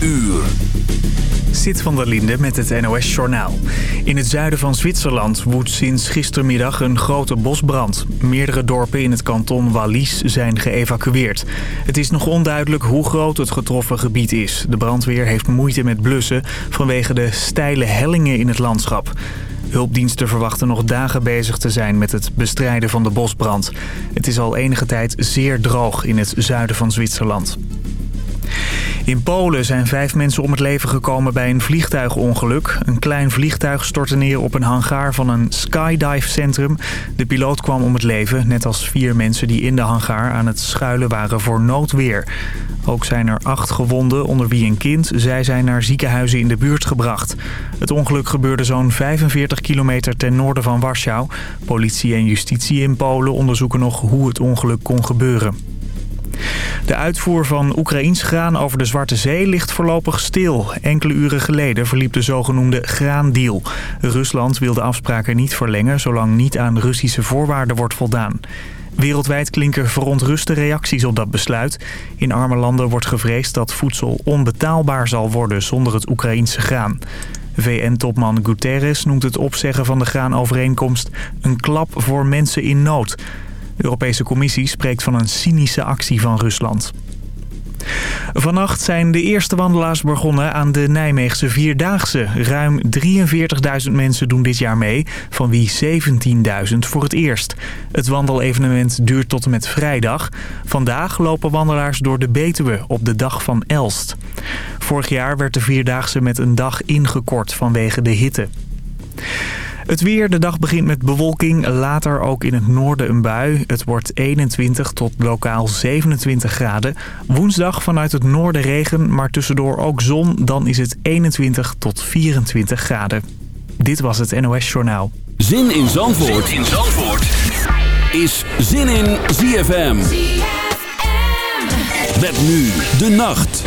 uur. Zit van der Linde met het NOS-journaal. In het zuiden van Zwitserland woedt sinds gistermiddag een grote bosbrand. Meerdere dorpen in het kanton Wallis zijn geëvacueerd. Het is nog onduidelijk hoe groot het getroffen gebied is. De brandweer heeft moeite met blussen vanwege de steile hellingen in het landschap. Hulpdiensten verwachten nog dagen bezig te zijn met het bestrijden van de bosbrand. Het is al enige tijd zeer droog in het zuiden van Zwitserland. In Polen zijn vijf mensen om het leven gekomen bij een vliegtuigongeluk. Een klein vliegtuig stortte neer op een hangaar van een skydive-centrum. De piloot kwam om het leven, net als vier mensen die in de hangaar aan het schuilen waren voor noodweer. Ook zijn er acht gewonden, onder wie een kind. Zij zijn naar ziekenhuizen in de buurt gebracht. Het ongeluk gebeurde zo'n 45 kilometer ten noorden van Warschau. Politie en justitie in Polen onderzoeken nog hoe het ongeluk kon gebeuren. De uitvoer van Oekraïns graan over de Zwarte Zee ligt voorlopig stil. Enkele uren geleden verliep de zogenoemde graandeal. Rusland wil de afspraken niet verlengen zolang niet aan Russische voorwaarden wordt voldaan. Wereldwijd klinken verontruste reacties op dat besluit. In arme landen wordt gevreesd dat voedsel onbetaalbaar zal worden zonder het Oekraïense graan. VN-topman Guterres noemt het opzeggen van de graanovereenkomst een klap voor mensen in nood. De Europese Commissie spreekt van een cynische actie van Rusland. Vannacht zijn de eerste wandelaars begonnen aan de Nijmeegse Vierdaagse. Ruim 43.000 mensen doen dit jaar mee, van wie 17.000 voor het eerst. Het wandelevenement duurt tot en met vrijdag. Vandaag lopen wandelaars door de Betuwe op de dag van Elst. Vorig jaar werd de Vierdaagse met een dag ingekort vanwege de hitte. Het weer, de dag begint met bewolking, later ook in het noorden een bui. Het wordt 21 tot lokaal 27 graden. Woensdag vanuit het noorden regen, maar tussendoor ook zon. Dan is het 21 tot 24 graden. Dit was het NOS Journaal. Zin in Zandvoort, zin in Zandvoort. is Zin in ZFM. ZFM. Met nu de nacht.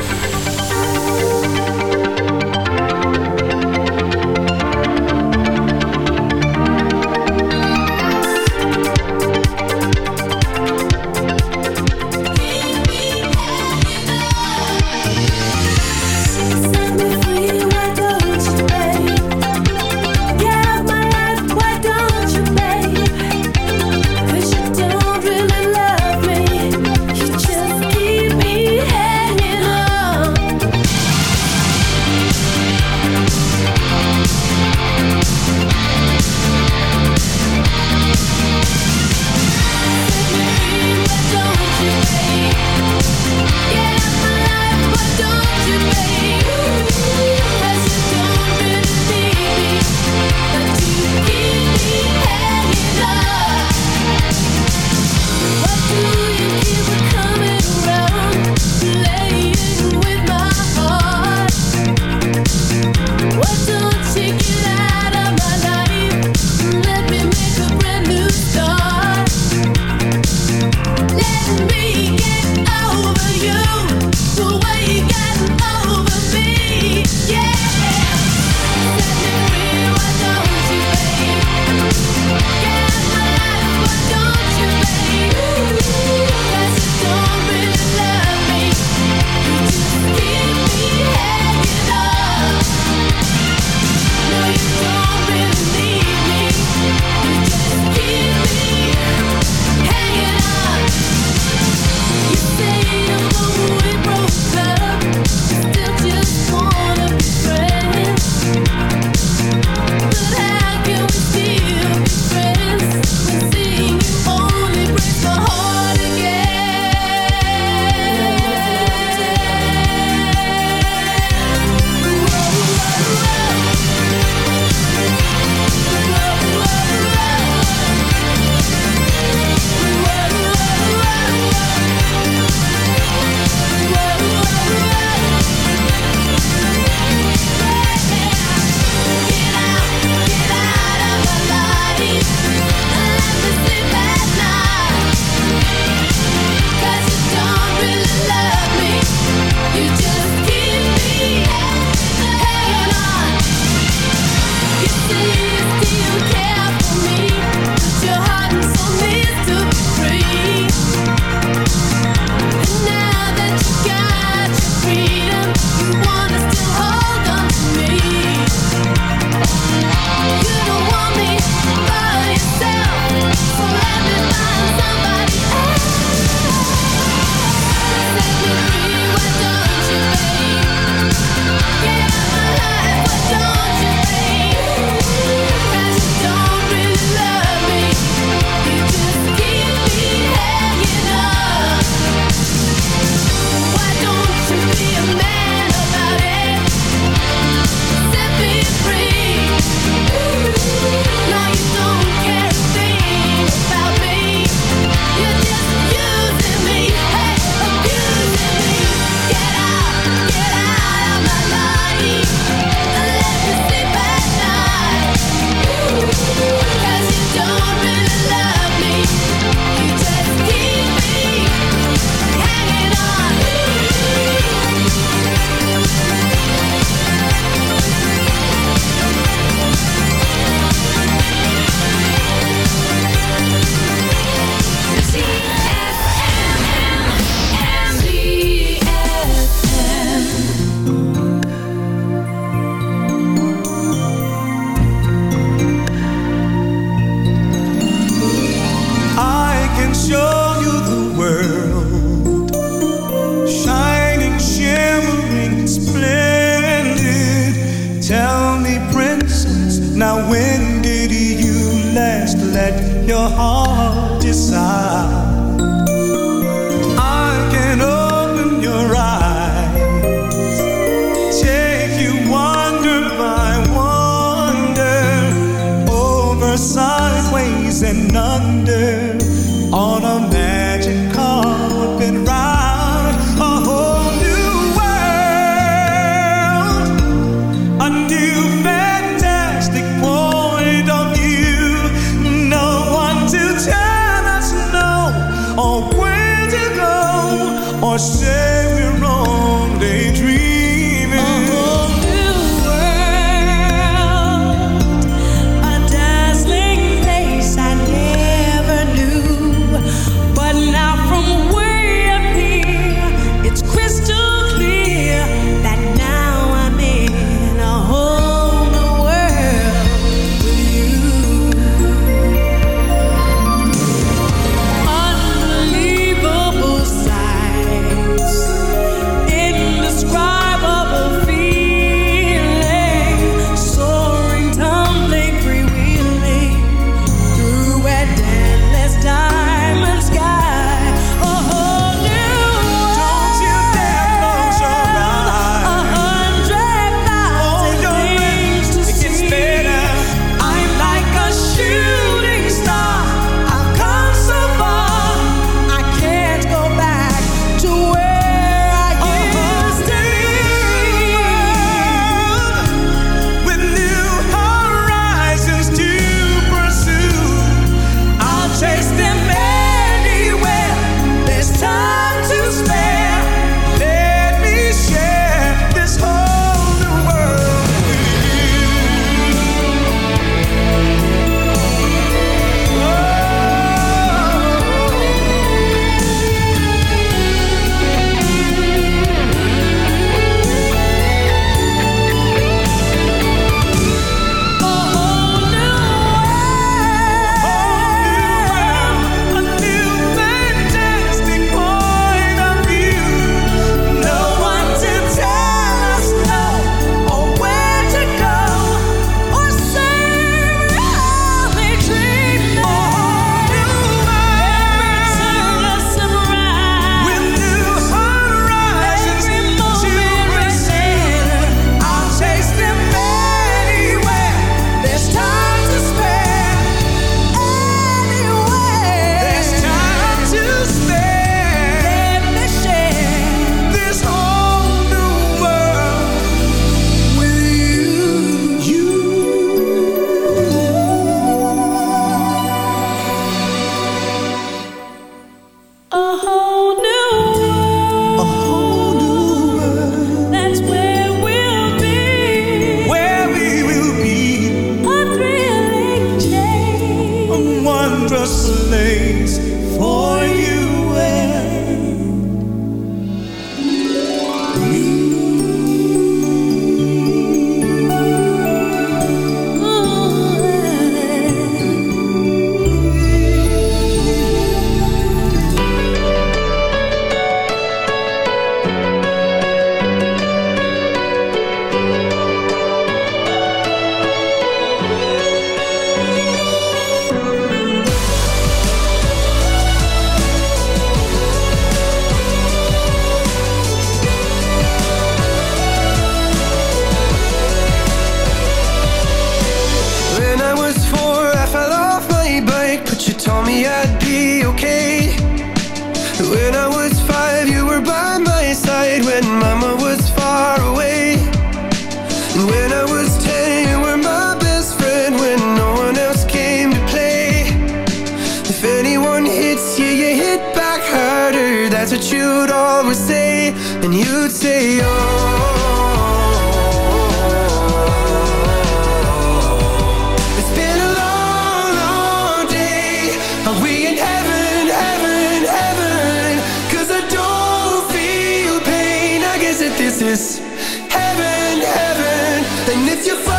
If you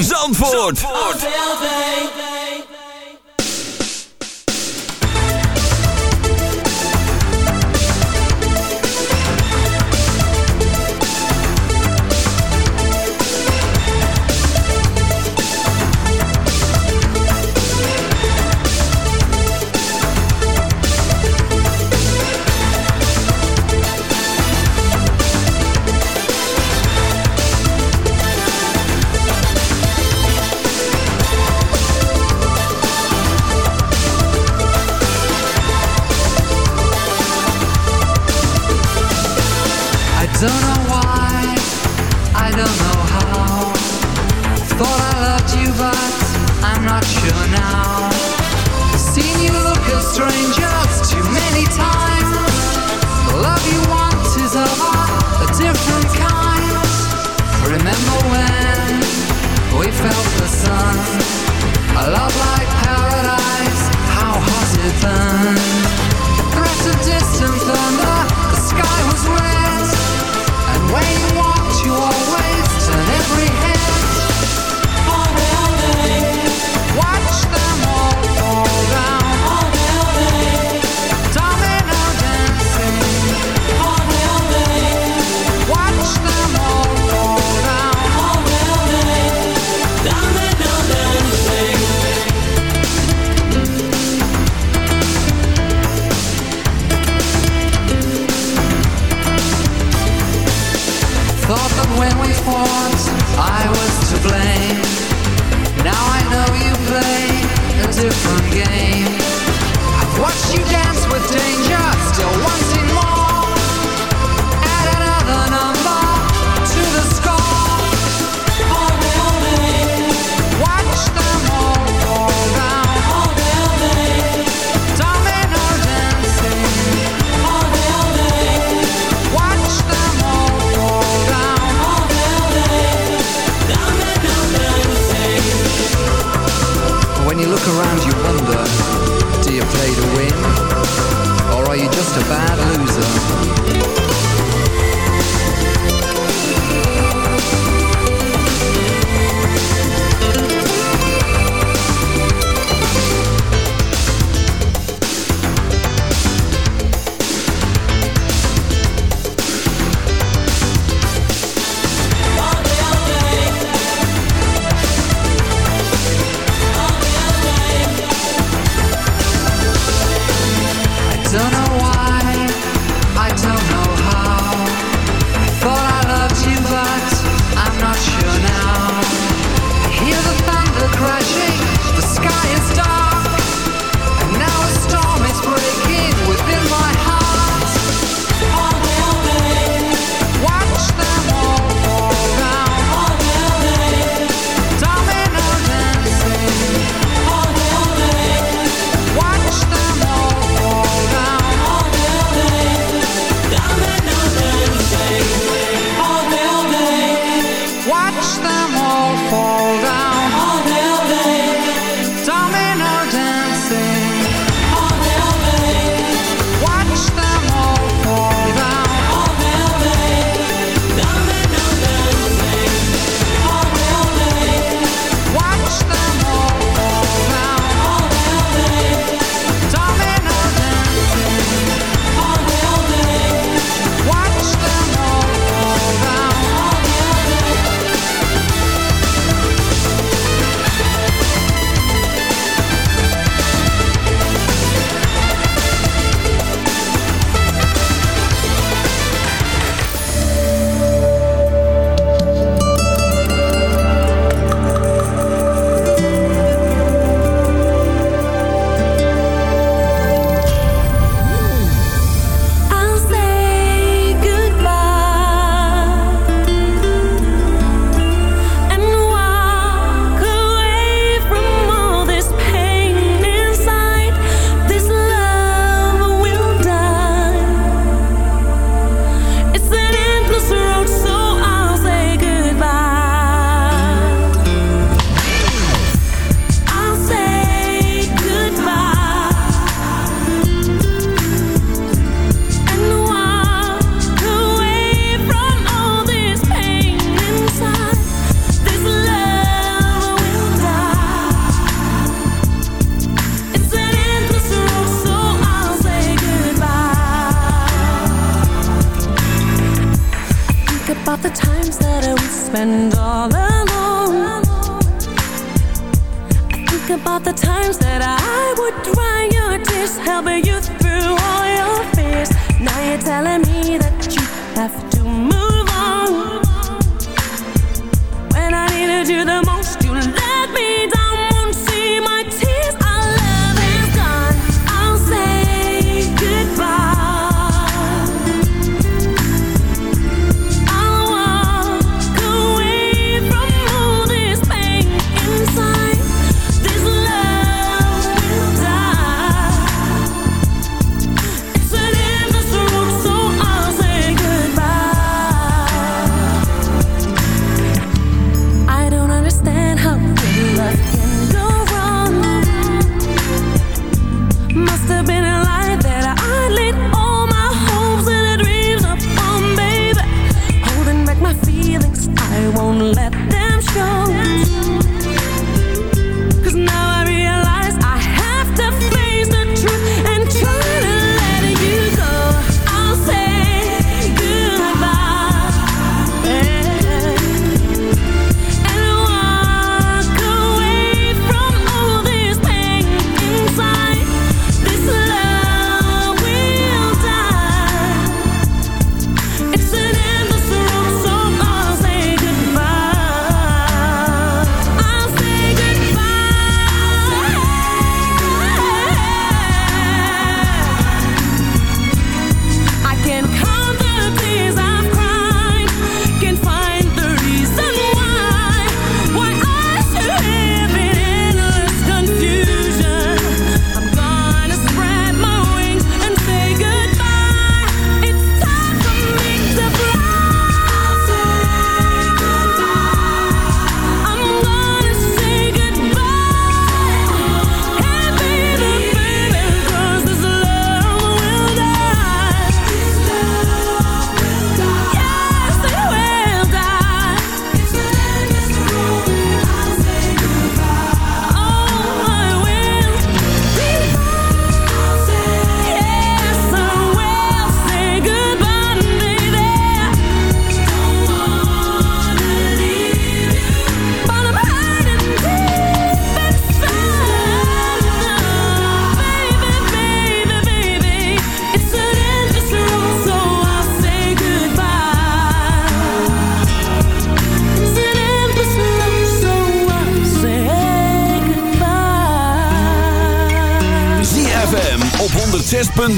Zandvoort.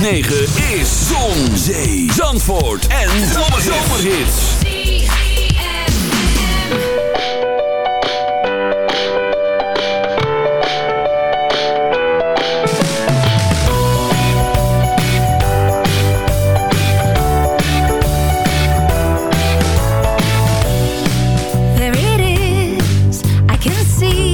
106.9 is Zon, Zee, Zandvoort en Zomerhits. There it is, I can see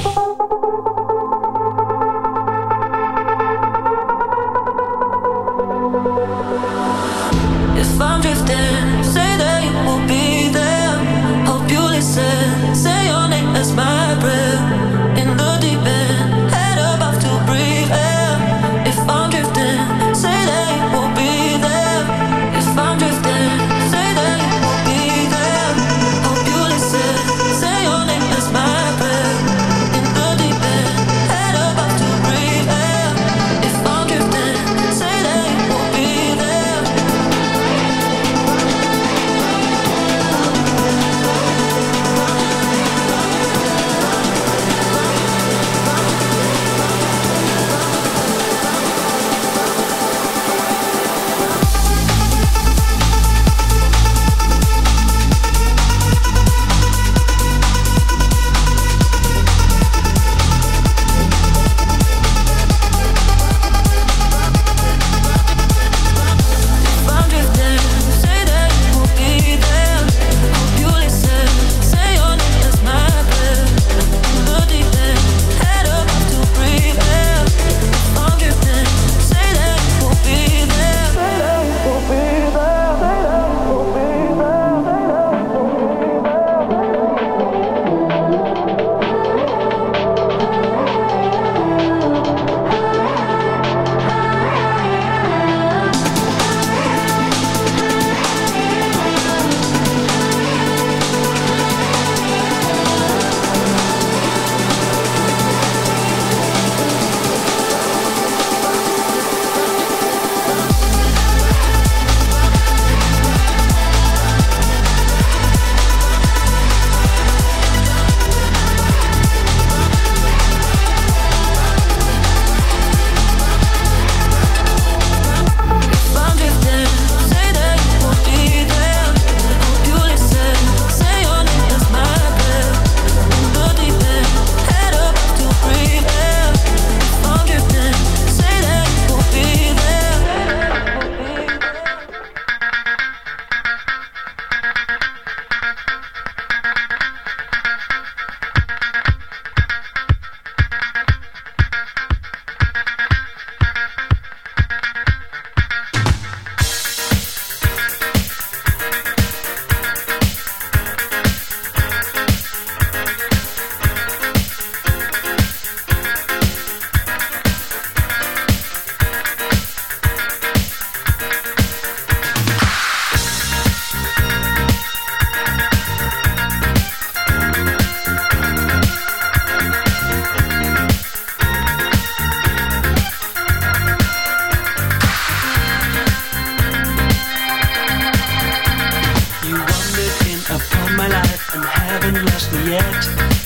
nothing yet.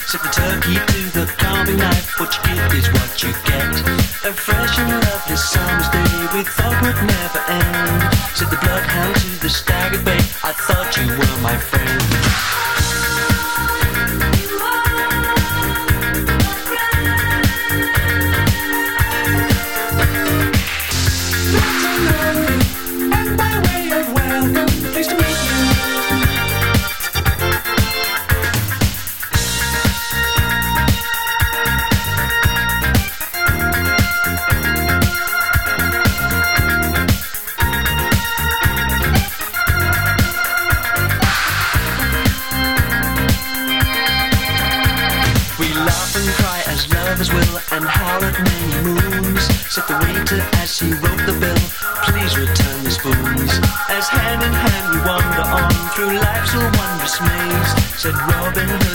Sip the turkey to the carving knife. What you give is what you get. A fresh and lovely summer's day we thought would never end. Said the bloodhound to the stag bay. I thought you were my friend. perhaps a wondrous maze, said Robin Hood.